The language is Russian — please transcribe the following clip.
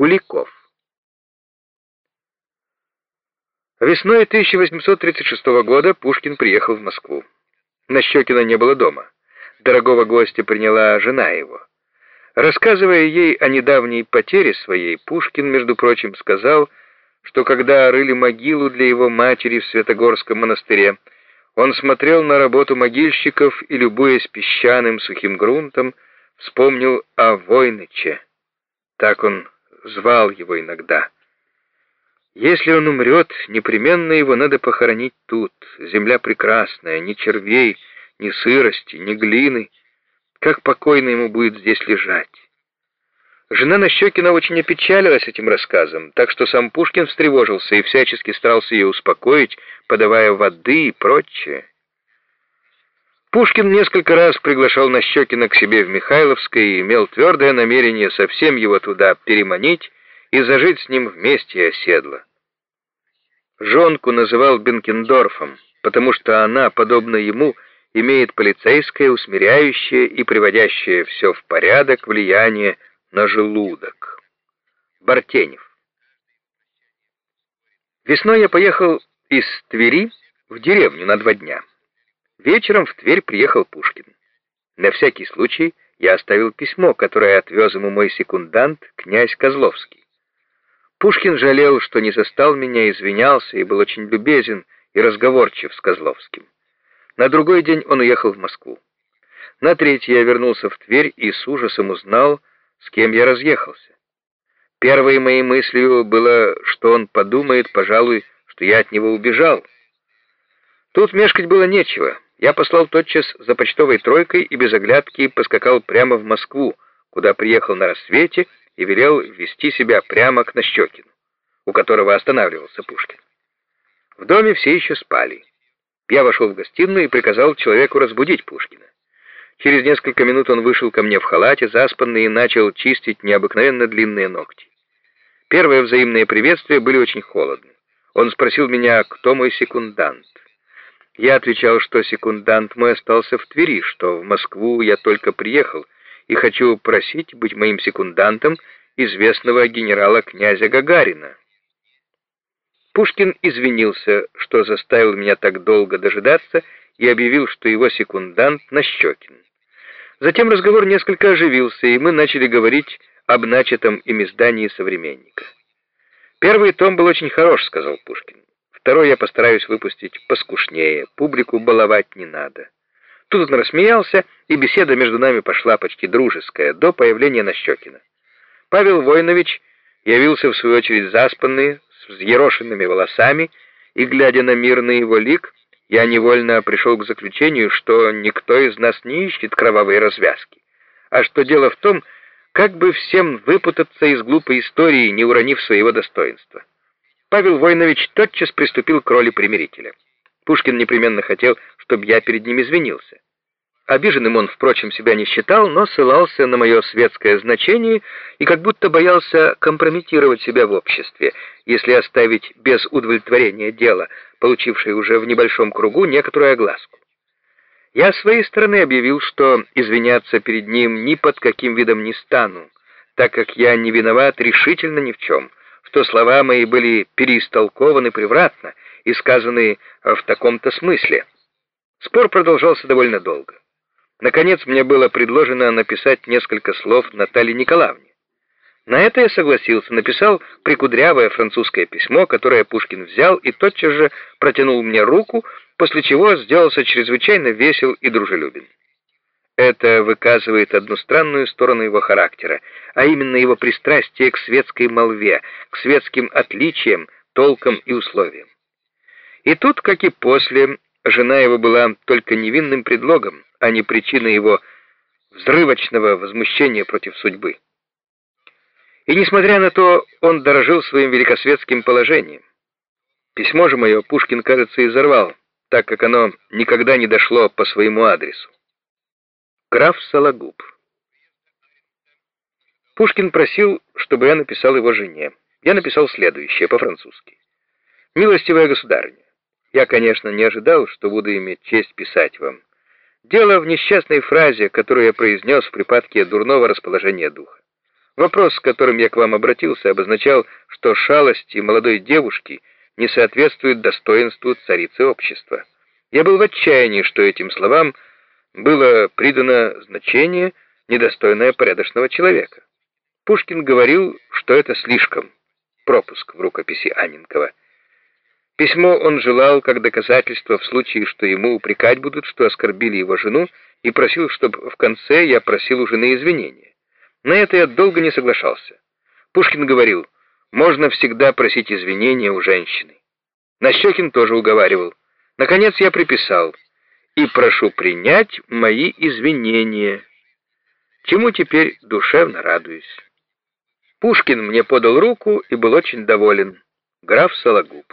Куликов. Весной 1836 года Пушкин приехал в Москву. Нащекина не было дома. Дорогого гостя приняла жена его. Рассказывая ей о недавней потере своей, Пушкин, между прочим, сказал, что когда рыли могилу для его матери в Святогорском монастыре, он смотрел на работу могильщиков и, любуясь песчаным сухим грунтом, вспомнил о Войныче. Так он звал его иногда. Если он умрет, непременно его надо похоронить тут. Земля прекрасная, ни червей, ни сырости, ни глины. Как покойно ему будет здесь лежать. Жена Нащекина очень опечалилась этим рассказом, так что сам Пушкин встревожился и всячески старался ее успокоить, подавая воды и прочее. Пушкин несколько раз приглашал Нащекина к себе в Михайловское и имел твердое намерение совсем его туда переманить и зажить с ним вместе оседло. Жонку называл Бенкендорфом, потому что она, подобно ему, имеет полицейское, усмиряющее и приводящее все в порядок влияние на желудок. Бартенев. Весной я поехал из Твери в деревню на два дня. Вечером в Тверь приехал Пушкин. На всякий случай я оставил письмо, которое отвез ему мой секундант, князь Козловский. Пушкин жалел, что не застал меня, извинялся и был очень любезен и разговорчив с Козловским. На другой день он уехал в Москву. На третий я вернулся в Тверь и с ужасом узнал, с кем я разъехался. Первой моей мыслью было, что он подумает, пожалуй, что я от него убежал. Тут мешкать было нечего. Я послал тотчас за почтовой тройкой и без оглядки поскакал прямо в Москву, куда приехал на рассвете и велел вести себя прямо к Нащекину, у которого останавливался Пушкин. В доме все еще спали. Я вошел в гостиную и приказал человеку разбудить Пушкина. Через несколько минут он вышел ко мне в халате, заспанный, и начал чистить необыкновенно длинные ногти. Первые взаимные приветствия были очень холодны. Он спросил меня, кто мой секундант. Я отвечал, что секундант мой остался в Твери, что в Москву я только приехал, и хочу просить быть моим секундантом известного генерала-князя Гагарина. Пушкин извинился, что заставил меня так долго дожидаться, и объявил, что его секундант Нащекин. Затем разговор несколько оживился, и мы начали говорить об начатом им издании «Современника». «Первый том был очень хорош», — сказал Пушкин. «Второй я постараюсь выпустить поскушнее, публику баловать не надо». Тут он рассмеялся, и беседа между нами пошла почти дружеская, до появления Нащекина. Павел Войнович явился в свою очередь заспанный, с взъерошенными волосами, и, глядя на мирный его лик, я невольно пришел к заключению, что никто из нас не ищет кровавые развязки, а что дело в том, как бы всем выпутаться из глупой истории, не уронив своего достоинства. Павел Войнович тотчас приступил к роли примирителя. Пушкин непременно хотел, чтобы я перед ним извинился. Обиженным он, впрочем, себя не считал, но ссылался на мое светское значение и как будто боялся компрометировать себя в обществе, если оставить без удовлетворения дело, получившее уже в небольшом кругу некоторую огласку. Я своей стороны объявил, что извиняться перед ним ни под каким видом не стану, так как я не виноват решительно ни в чем, что слова мои были переистолкованы превратно и сказаны в таком-то смысле. Спор продолжался довольно долго. Наконец мне было предложено написать несколько слов Наталье Николаевне. На это я согласился, написал прикудрявое французское письмо, которое Пушкин взял и тотчас же протянул мне руку, после чего сделался чрезвычайно весел и дружелюбен. Это выказывает одну странную сторону его характера, а именно его пристрастие к светской молве, к светским отличиям, толкам и условиям. И тут, как и после, жена его была только невинным предлогом, а не причиной его взрывочного возмущения против судьбы. И несмотря на то, он дорожил своим великосветским положением. Письмо же мое Пушкин, кажется, изорвал, так как оно никогда не дошло по своему адресу. Граф Сологуб. Пушкин просил, чтобы я написал его жене. Я написал следующее по-французски. «Милостивая государыня, я, конечно, не ожидал, что буду иметь честь писать вам. Дело в несчастной фразе, которую я произнес в припадке дурного расположения духа. Вопрос, с которым я к вам обратился, обозначал, что шалости молодой девушки не соответствуют достоинству царицы общества. Я был в отчаянии, что этим словам было придано значение, недостойное порядочного человека. Пушкин говорил, что это слишком. Пропуск в рукописи Анненкова. Письмо он желал как доказательство в случае, что ему упрекать будут, что оскорбили его жену, и просил, чтобы в конце я просил у жены извинения. На это я долго не соглашался. Пушкин говорил, можно всегда просить извинения у женщины. Нащекин тоже уговаривал. Наконец я приписал, и прошу принять мои извинения, чему теперь душевно радуюсь. Пушкин мне подал руку и был очень доволен. Граф Сологуб.